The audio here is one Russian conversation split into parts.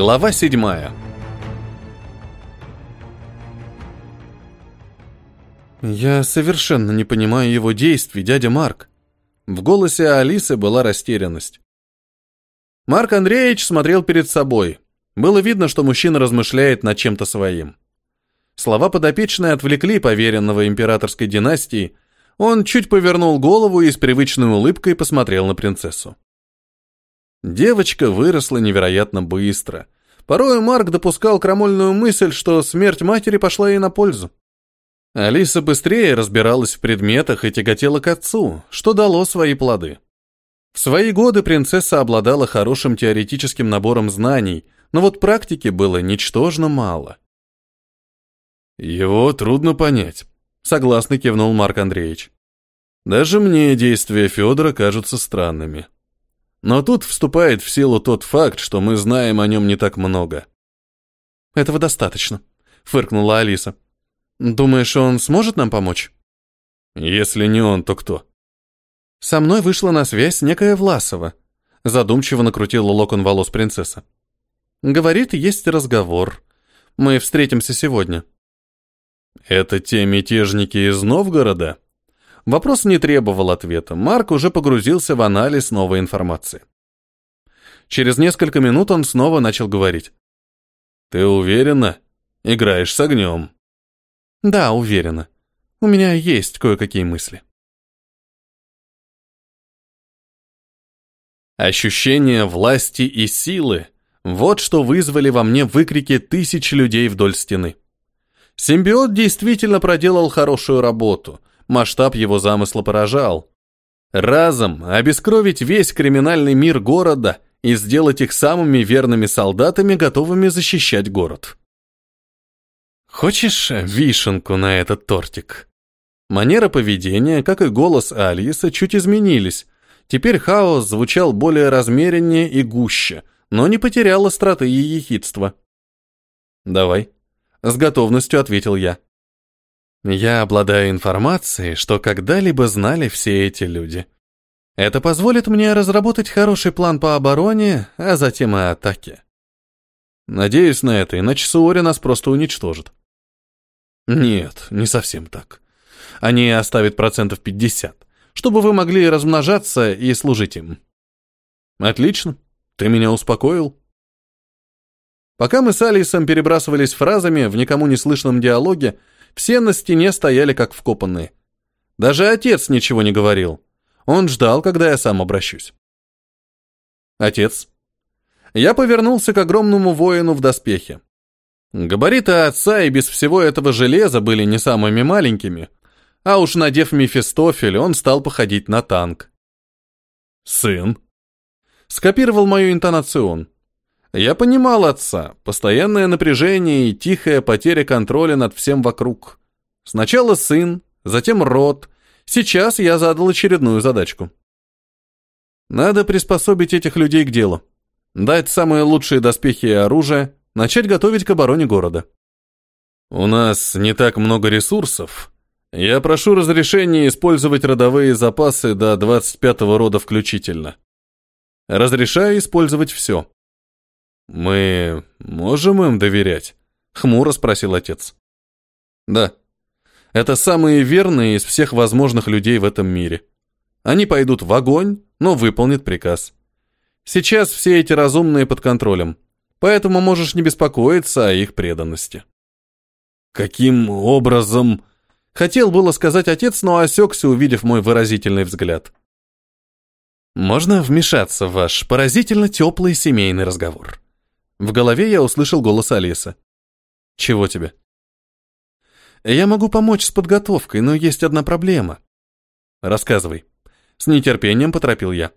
Глава седьмая. «Я совершенно не понимаю его действий, дядя Марк». В голосе Алисы была растерянность. Марк Андреевич смотрел перед собой. Было видно, что мужчина размышляет над чем-то своим. Слова подопечные отвлекли поверенного императорской династии. Он чуть повернул голову и с привычной улыбкой посмотрел на принцессу. Девочка выросла невероятно быстро. Порой Марк допускал крамольную мысль, что смерть матери пошла ей на пользу. Алиса быстрее разбиралась в предметах и тяготела к отцу, что дало свои плоды. В свои годы принцесса обладала хорошим теоретическим набором знаний, но вот практики было ничтожно мало. «Его трудно понять», — согласно кивнул Марк Андреевич. «Даже мне действия Федора кажутся странными. Но тут вступает в силу тот факт, что мы знаем о нем не так много». «Этого достаточно», — фыркнула Алиса. Думаешь, он сможет нам помочь? Если не он, то кто? Со мной вышла на связь некая Власова. Задумчиво накрутила локон волос принцесса. Говорит, есть разговор. Мы встретимся сегодня. Это те мятежники из Новгорода? Вопрос не требовал ответа. Марк уже погрузился в анализ новой информации. Через несколько минут он снова начал говорить. «Ты уверена? Играешь с огнем?» Да, уверена. У меня есть кое-какие мысли. Ощущение власти и силы – вот что вызвали во мне выкрики тысяч людей вдоль стены. Симбиот действительно проделал хорошую работу, масштаб его замысла поражал. Разом обескровить весь криминальный мир города и сделать их самыми верными солдатами, готовыми защищать город. «Хочешь вишенку на этот тортик?» Манера поведения, как и голос Алисы, чуть изменились. Теперь хаос звучал более размереннее и гуще, но не потерял остроты и ехидства. «Давай», — с готовностью ответил я. «Я обладаю информацией, что когда-либо знали все эти люди. Это позволит мне разработать хороший план по обороне, а затем и атаке. Надеюсь на это, иначе Суори нас просто уничтожит». Нет, не совсем так. Они оставят процентов 50, чтобы вы могли размножаться и служить им. Отлично, ты меня успокоил. Пока мы с Алисом перебрасывались фразами в никому не слышном диалоге, все на стене стояли как вкопанные. Даже отец ничего не говорил. Он ждал, когда я сам обращусь. Отец. Я повернулся к огромному воину в доспехе. Габариты отца и без всего этого железа были не самыми маленькими, а уж надев Мефистофель, он стал походить на танк. «Сын?» Скопировал мою интонацию он. Я понимал отца, постоянное напряжение и тихая потеря контроля над всем вокруг. Сначала сын, затем род. Сейчас я задал очередную задачку. Надо приспособить этих людей к делу. Дать самые лучшие доспехи и оружие, начать готовить к обороне города. У нас не так много ресурсов. Я прошу разрешения использовать родовые запасы до 25-го рода включительно. Разрешаю использовать все. Мы можем им доверять? Хмуро спросил отец. Да. Это самые верные из всех возможных людей в этом мире. Они пойдут в огонь, но выполнят приказ. Сейчас все эти разумные под контролем поэтому можешь не беспокоиться о их преданности. Каким образом... Хотел было сказать отец, но осекся, увидев мой выразительный взгляд. Можно вмешаться в ваш поразительно теплый семейный разговор. В голове я услышал голос Алисы. Чего тебе? Я могу помочь с подготовкой, но есть одна проблема. Рассказывай. С нетерпением поторопил я.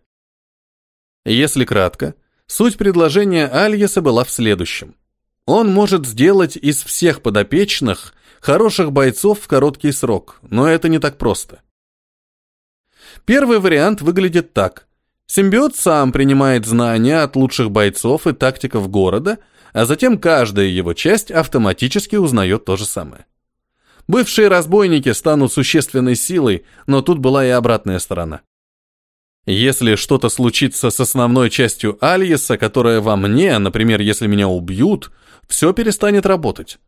Если кратко, Суть предложения Альеса была в следующем. Он может сделать из всех подопечных хороших бойцов в короткий срок, но это не так просто. Первый вариант выглядит так. Симбиот сам принимает знания от лучших бойцов и тактиков города, а затем каждая его часть автоматически узнает то же самое. Бывшие разбойники станут существенной силой, но тут была и обратная сторона. Если что-то случится с основной частью Альеса, которая во мне, например, если меня убьют, все перестанет работать.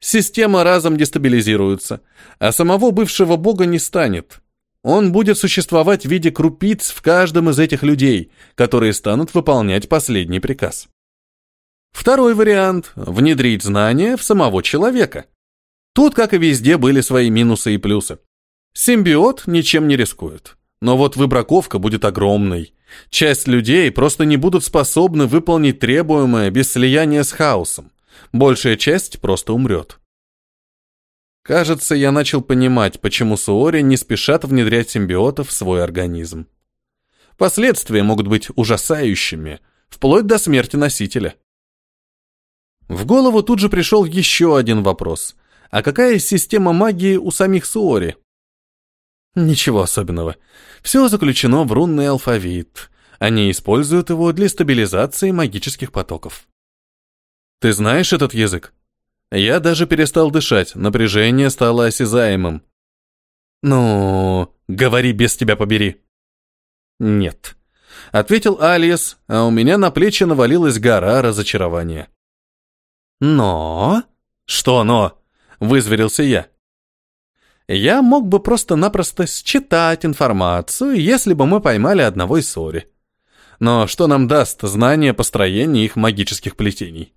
Система разом дестабилизируется, а самого бывшего бога не станет. Он будет существовать в виде крупиц в каждом из этих людей, которые станут выполнять последний приказ. Второй вариант – внедрить знания в самого человека. Тут, как и везде, были свои минусы и плюсы. Симбиот ничем не рискует. Но вот выбраковка будет огромной. Часть людей просто не будут способны выполнить требуемое без слияния с хаосом. Большая часть просто умрет. Кажется, я начал понимать, почему суори не спешат внедрять симбиотов в свой организм. Последствия могут быть ужасающими, вплоть до смерти носителя. В голову тут же пришел еще один вопрос. А какая система магии у самих суори? Ничего особенного. Все заключено в рунный алфавит. Они используют его для стабилизации магических потоков. Ты знаешь этот язык? Я даже перестал дышать, напряжение стало осязаемым. Ну, говори без тебя побери. Нет. Ответил Алиес, а у меня на плечи навалилась гора разочарования. Но... Что но? Вызверился я. Я мог бы просто-напросто считать информацию, если бы мы поймали одного из Сори. Но что нам даст знание построения их магических плетений?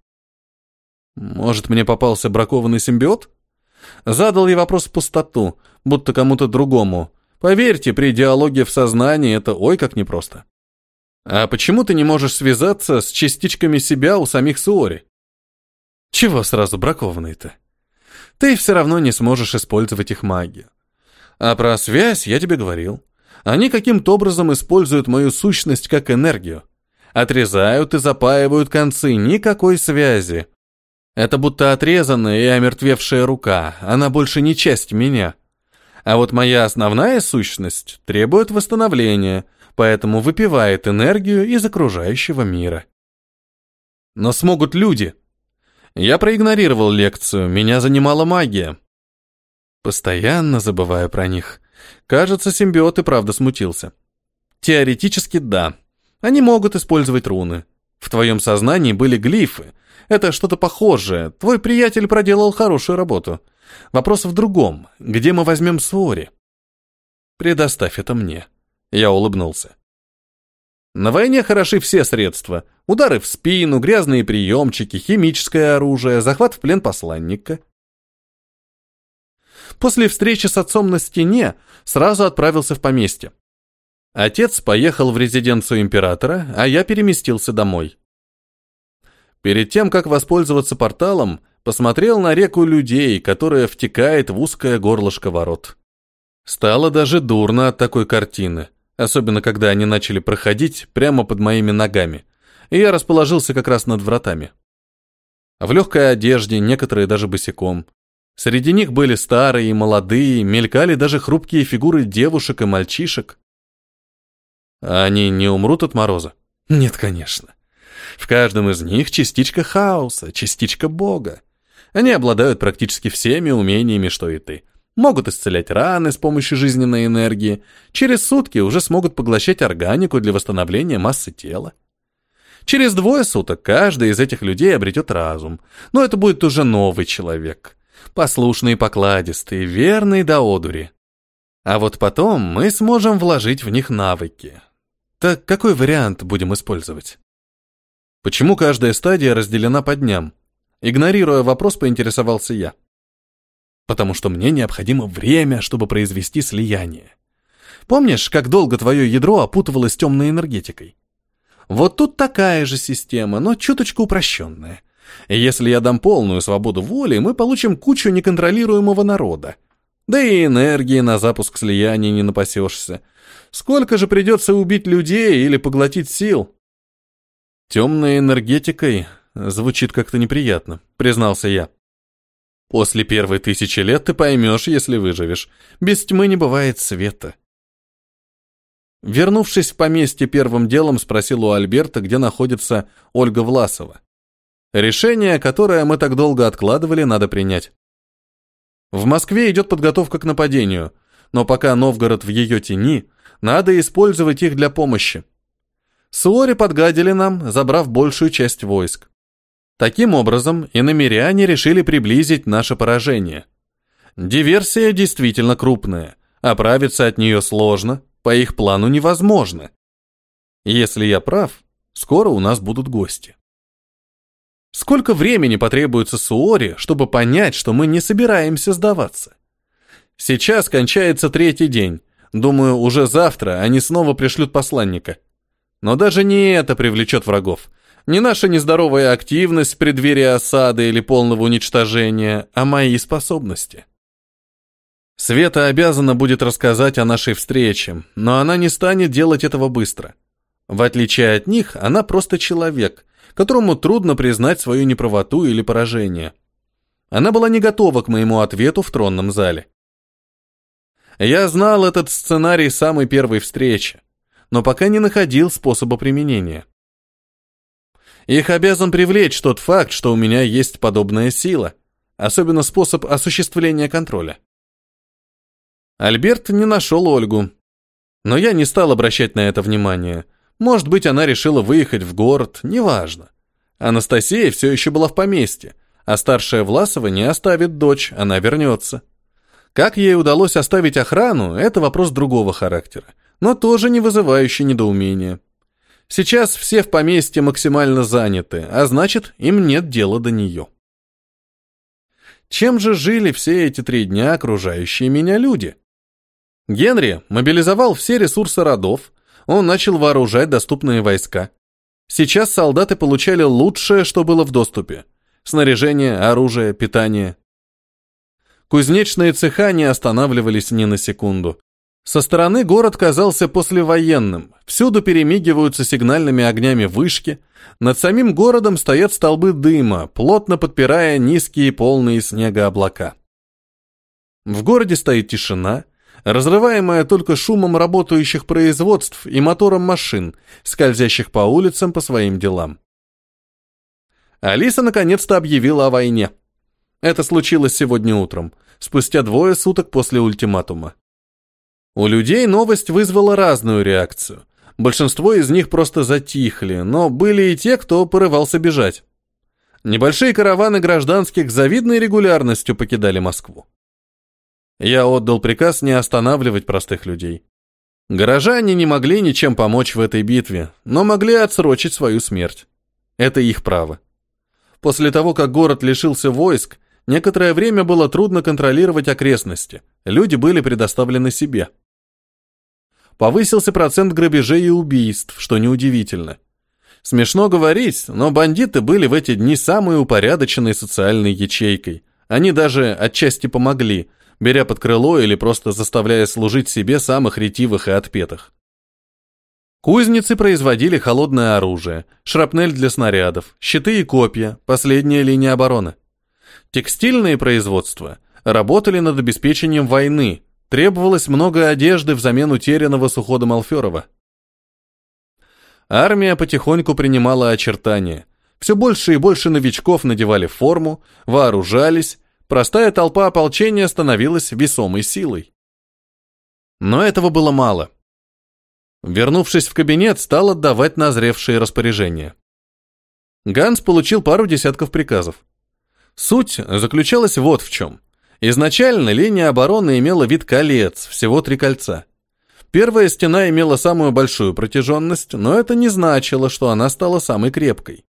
Может, мне попался бракованный симбиот? Задал я вопрос в пустоту, будто кому-то другому. Поверьте, при диалоге в сознании это ой как непросто. А почему ты не можешь связаться с частичками себя у самих Суори? Чего сразу бракованный-то? ты все равно не сможешь использовать их магию. А про связь я тебе говорил. Они каким-то образом используют мою сущность как энергию. Отрезают и запаивают концы, никакой связи. Это будто отрезанная и омертвевшая рука, она больше не часть меня. А вот моя основная сущность требует восстановления, поэтому выпивает энергию из окружающего мира. Но смогут люди – я проигнорировал лекцию, меня занимала магия. Постоянно забываю про них. Кажется, симбиот и правда смутился. Теоретически да. Они могут использовать руны. В твоем сознании были глифы. Это что-то похожее. Твой приятель проделал хорошую работу. Вопрос в другом. Где мы возьмем Суори? Предоставь это мне. Я улыбнулся. На войне хороши все средства. Удары в спину, грязные приемчики, химическое оружие, захват в плен посланника. После встречи с отцом на стене сразу отправился в поместье. Отец поехал в резиденцию императора, а я переместился домой. Перед тем, как воспользоваться порталом, посмотрел на реку людей, которая втекает в узкое горлышко ворот. Стало даже дурно от такой картины особенно когда они начали проходить прямо под моими ногами, и я расположился как раз над вратами. В легкой одежде, некоторые даже босиком. Среди них были старые и молодые, мелькали даже хрупкие фигуры девушек и мальчишек. А они не умрут от мороза? Нет, конечно. В каждом из них частичка хаоса, частичка Бога. Они обладают практически всеми умениями, что и ты могут исцелять раны с помощью жизненной энергии, через сутки уже смогут поглощать органику для восстановления массы тела. Через двое суток каждый из этих людей обретет разум, но это будет уже новый человек, послушный и покладистый, верный до одури. А вот потом мы сможем вложить в них навыки. Так какой вариант будем использовать? Почему каждая стадия разделена по дням? Игнорируя вопрос, поинтересовался я потому что мне необходимо время, чтобы произвести слияние. Помнишь, как долго твое ядро опутывалось темной энергетикой? Вот тут такая же система, но чуточку упрощенная. если я дам полную свободу воли, мы получим кучу неконтролируемого народа. Да и энергии на запуск слияния не напасешься. Сколько же придется убить людей или поглотить сил? Темной энергетикой звучит как-то неприятно, признался я. После первой тысячи лет ты поймешь, если выживешь. Без тьмы не бывает света. Вернувшись в поместье первым делом, спросил у Альберта, где находится Ольга Власова. Решение, которое мы так долго откладывали, надо принять. В Москве идет подготовка к нападению, но пока Новгород в ее тени, Надо использовать их для помощи. Суори подгадили нам, забрав большую часть войск. Таким образом, иномиряне решили приблизить наше поражение. Диверсия действительно крупная, оправиться от нее сложно, по их плану невозможно. Если я прав, скоро у нас будут гости. Сколько времени потребуется Суори, чтобы понять, что мы не собираемся сдаваться? Сейчас кончается третий день. Думаю, уже завтра они снова пришлют посланника. Но даже не это привлечет врагов. Не наша нездоровая активность в преддверии осады или полного уничтожения, а мои способности. Света обязана будет рассказать о нашей встрече, но она не станет делать этого быстро. В отличие от них, она просто человек, которому трудно признать свою неправоту или поражение. Она была не готова к моему ответу в тронном зале. Я знал этот сценарий самой первой встречи, но пока не находил способа применения. Их обязан привлечь тот факт, что у меня есть подобная сила, особенно способ осуществления контроля. Альберт не нашел Ольгу, но я не стал обращать на это внимание. Может быть, она решила выехать в город, неважно. Анастасия все еще была в поместье, а старшая Власова не оставит дочь, она вернется. Как ей удалось оставить охрану, это вопрос другого характера, но тоже не вызывающий недоумения. Сейчас все в поместье максимально заняты, а значит, им нет дела до нее. Чем же жили все эти три дня окружающие меня люди? Генри мобилизовал все ресурсы родов, он начал вооружать доступные войска. Сейчас солдаты получали лучшее, что было в доступе. Снаряжение, оружие, питание. Кузнечные цеха не останавливались ни на секунду. Со стороны город казался послевоенным. Всюду перемигиваются сигнальными огнями вышки. Над самим городом стоят столбы дыма, плотно подпирая низкие полные снега облака. В городе стоит тишина, разрываемая только шумом работающих производств и мотором машин, скользящих по улицам по своим делам. Алиса наконец-то объявила о войне. Это случилось сегодня утром, спустя двое суток после ультиматума. У людей новость вызвала разную реакцию. Большинство из них просто затихли, но были и те, кто порывался бежать. Небольшие караваны гражданских с завидной регулярностью покидали Москву. Я отдал приказ не останавливать простых людей. Горожане не могли ничем помочь в этой битве, но могли отсрочить свою смерть. Это их право. После того, как город лишился войск, некоторое время было трудно контролировать окрестности. Люди были предоставлены себе повысился процент грабежей и убийств, что неудивительно. Смешно говорить, но бандиты были в эти дни самой упорядоченной социальной ячейкой. Они даже отчасти помогли, беря под крыло или просто заставляя служить себе самых ретивых и отпетых. Кузницы производили холодное оружие, шрапнель для снарядов, щиты и копья, последняя линия обороны. Текстильные производства работали над обеспечением войны, Требовалось много одежды взамен утерянного с уходом Алферова. Армия потихоньку принимала очертания. Все больше и больше новичков надевали форму, вооружались, простая толпа ополчения становилась весомой силой. Но этого было мало. Вернувшись в кабинет, стал отдавать назревшие распоряжения. Ганс получил пару десятков приказов. Суть заключалась вот в чем. Изначально линия обороны имела вид колец, всего три кольца. Первая стена имела самую большую протяженность, но это не значило, что она стала самой крепкой.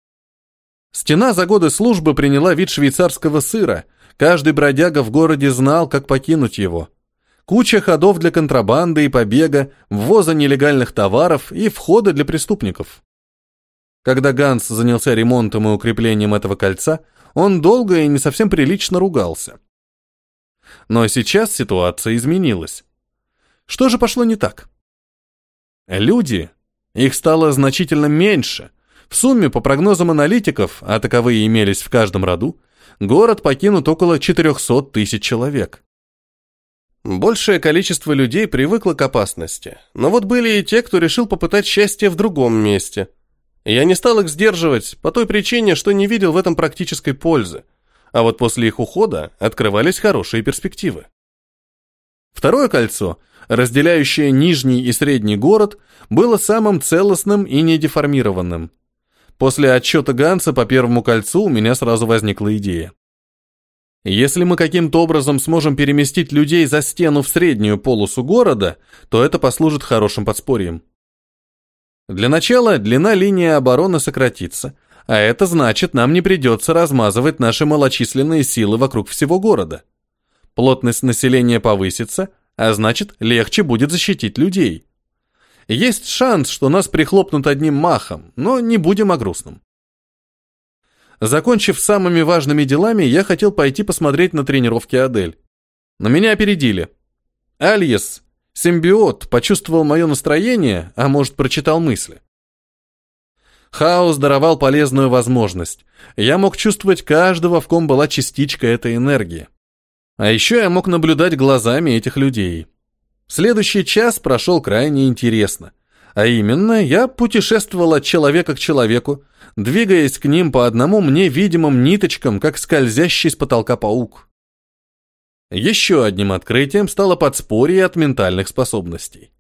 Стена за годы службы приняла вид швейцарского сыра. Каждый бродяга в городе знал, как покинуть его. Куча ходов для контрабанды и побега, ввоза нелегальных товаров и входа для преступников. Когда Ганс занялся ремонтом и укреплением этого кольца, он долго и не совсем прилично ругался. Но сейчас ситуация изменилась. Что же пошло не так? Люди, их стало значительно меньше. В сумме, по прогнозам аналитиков, а таковые имелись в каждом роду, город покинут около 400 тысяч человек. Большее количество людей привыкло к опасности, но вот были и те, кто решил попытать счастье в другом месте. Я не стал их сдерживать по той причине, что не видел в этом практической пользы, а вот после их ухода открывались хорошие перспективы. Второе кольцо, разделяющее нижний и средний город, было самым целостным и недеформированным. После отчета Ганса по первому кольцу у меня сразу возникла идея. Если мы каким-то образом сможем переместить людей за стену в среднюю полосу города, то это послужит хорошим подспорьем. Для начала длина линии обороны сократится, а это значит, нам не придется размазывать наши малочисленные силы вокруг всего города. Плотность населения повысится, а значит, легче будет защитить людей. Есть шанс, что нас прихлопнут одним махом, но не будем о грустном. Закончив самыми важными делами, я хотел пойти посмотреть на тренировки Адель. Но меня опередили. Альес, симбиот, почувствовал мое настроение, а может, прочитал мысли. Хаос даровал полезную возможность. Я мог чувствовать каждого, в ком была частичка этой энергии. А еще я мог наблюдать глазами этих людей. Следующий час прошел крайне интересно. А именно, я путешествовал от человека к человеку, двигаясь к ним по одному мне видимым ниточкам, как скользящий с потолка паук. Еще одним открытием стало подспорье от ментальных способностей.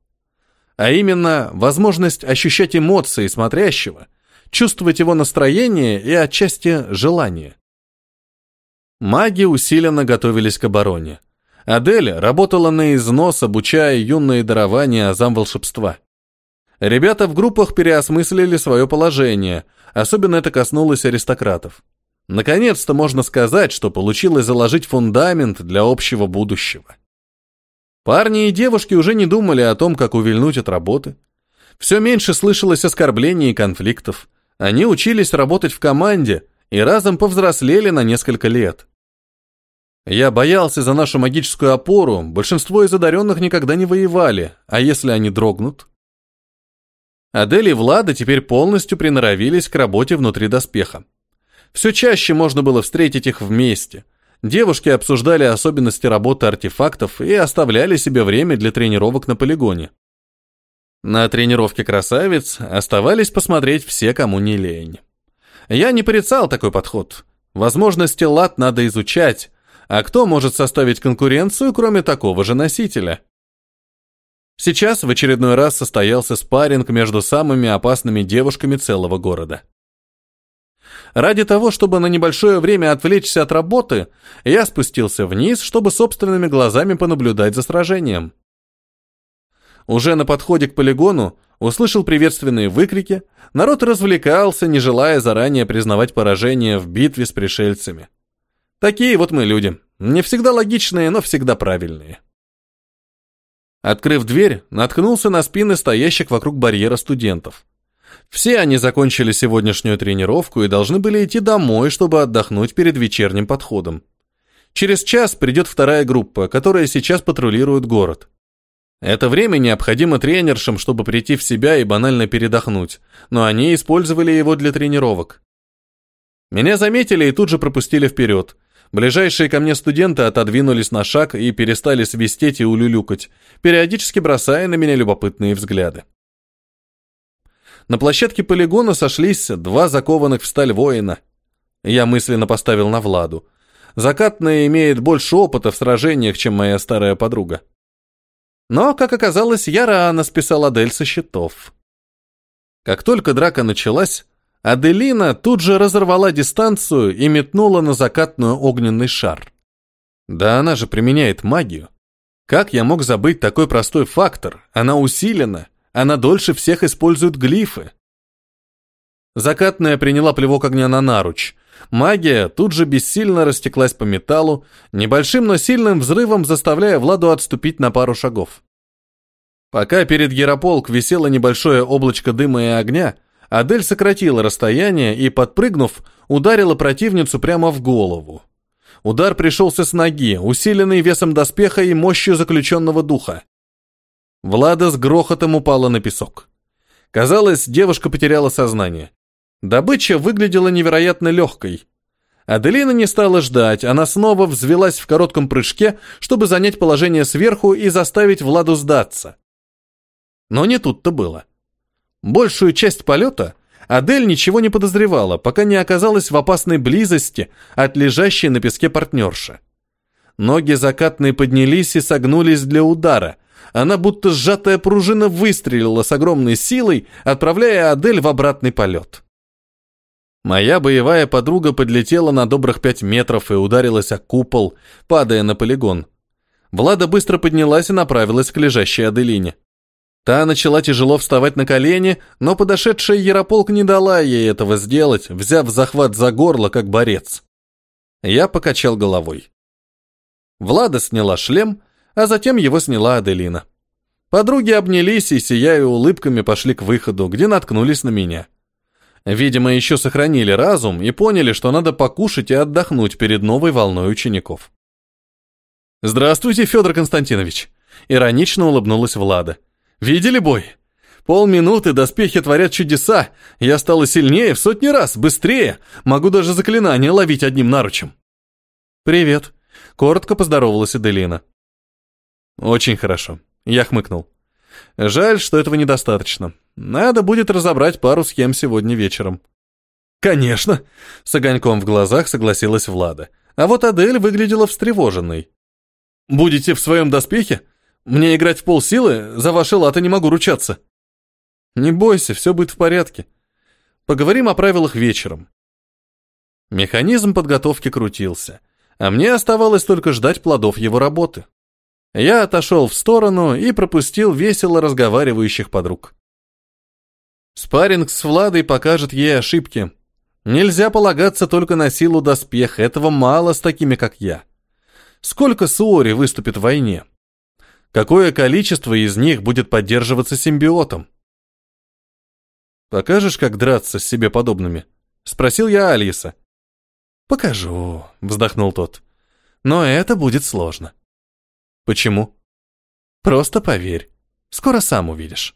А именно, возможность ощущать эмоции смотрящего, чувствовать его настроение и отчасти желание. Маги усиленно готовились к обороне. Адель работала на износ, обучая юные дарования азам волшебства. Ребята в группах переосмыслили свое положение, особенно это коснулось аристократов. Наконец-то можно сказать, что получилось заложить фундамент для общего будущего. Парни и девушки уже не думали о том, как увильнуть от работы. Все меньше слышалось оскорблений и конфликтов. Они учились работать в команде и разом повзрослели на несколько лет. Я боялся за нашу магическую опору, большинство из одаренных никогда не воевали, а если они дрогнут? Адель и Влада теперь полностью приноровились к работе внутри доспеха. Все чаще можно было встретить их вместе. Девушки обсуждали особенности работы артефактов и оставляли себе время для тренировок на полигоне. На тренировке красавиц оставались посмотреть все, кому не лень. Я не порицал такой подход. Возможности лад надо изучать, а кто может составить конкуренцию, кроме такого же носителя? Сейчас в очередной раз состоялся спарринг между самыми опасными девушками целого города. Ради того, чтобы на небольшое время отвлечься от работы, я спустился вниз, чтобы собственными глазами понаблюдать за сражением. Уже на подходе к полигону услышал приветственные выкрики, народ развлекался, не желая заранее признавать поражение в битве с пришельцами. Такие вот мы люди, не всегда логичные, но всегда правильные. Открыв дверь, наткнулся на спины стоящих вокруг барьера студентов. Все они закончили сегодняшнюю тренировку и должны были идти домой, чтобы отдохнуть перед вечерним подходом. Через час придет вторая группа, которая сейчас патрулирует город. Это время необходимо тренершам, чтобы прийти в себя и банально передохнуть, но они использовали его для тренировок. Меня заметили и тут же пропустили вперед, Ближайшие ко мне студенты отодвинулись на шаг и перестали свистеть и улюлюкать, периодически бросая на меня любопытные взгляды. На площадке полигона сошлись два закованных в сталь воина. Я мысленно поставил на Владу. Закатная имеет больше опыта в сражениях, чем моя старая подруга. Но, как оказалось, я рано списал Адель со счетов. Как только драка началась, Аделина тут же разорвала дистанцию и метнула на закатную огненный шар. Да она же применяет магию. Как я мог забыть такой простой фактор? Она усилена, она дольше всех использует глифы. Закатная приняла плевок огня на наруч. Магия тут же бессильно растеклась по металлу, небольшим, но сильным взрывом заставляя Владу отступить на пару шагов. Пока перед Герополк висело небольшое облачко дыма и огня, Адель сократила расстояние и, подпрыгнув, ударила противницу прямо в голову. Удар пришелся с ноги, усиленный весом доспеха и мощью заключенного духа. Влада с грохотом упала на песок. Казалось, девушка потеряла сознание. Добыча выглядела невероятно легкой. Аделина не стала ждать, она снова взвелась в коротком прыжке, чтобы занять положение сверху и заставить Владу сдаться. Но не тут-то было. Большую часть полета Адель ничего не подозревала, пока не оказалась в опасной близости от лежащей на песке партнерши. Ноги закатные поднялись и согнулись для удара. Она будто сжатая пружина выстрелила с огромной силой, отправляя Адель в обратный полет. Моя боевая подруга подлетела на добрых пять метров и ударилась о купол, падая на полигон. Влада быстро поднялась и направилась к лежащей Аделине. Та начала тяжело вставать на колени, но подошедшая Ярополк не дала ей этого сделать, взяв захват за горло, как борец. Я покачал головой. Влада сняла шлем, а затем его сняла Аделина. Подруги обнялись и, сияя улыбками, пошли к выходу, где наткнулись на меня. Видимо, еще сохранили разум и поняли, что надо покушать и отдохнуть перед новой волной учеников. «Здравствуйте, Федор Константинович!» Иронично улыбнулась Влада. «Видели бой? Полминуты, доспехи творят чудеса. Я стала сильнее в сотни раз, быстрее. Могу даже заклинания ловить одним наручем». «Привет», — коротко поздоровалась Эделина. «Очень хорошо», — я хмыкнул. «Жаль, что этого недостаточно. Надо будет разобрать пару схем сегодня вечером». «Конечно!» — с огоньком в глазах согласилась Влада. А вот Адель выглядела встревоженной. «Будете в своем доспехе? Мне играть в полсилы? За ваши латы не могу ручаться». «Не бойся, все будет в порядке. Поговорим о правилах вечером». Механизм подготовки крутился, а мне оставалось только ждать плодов его работы. Я отошел в сторону и пропустил весело разговаривающих подруг. Спарринг с Владой покажет ей ошибки. Нельзя полагаться только на силу доспеха, этого мало с такими, как я. Сколько Суори выступит в войне? Какое количество из них будет поддерживаться симбиотом? «Покажешь, как драться с себе подобными?» — спросил я Алиса. «Покажу», — вздохнул тот. «Но это будет сложно». «Почему?» «Просто поверь. Скоро сам увидишь».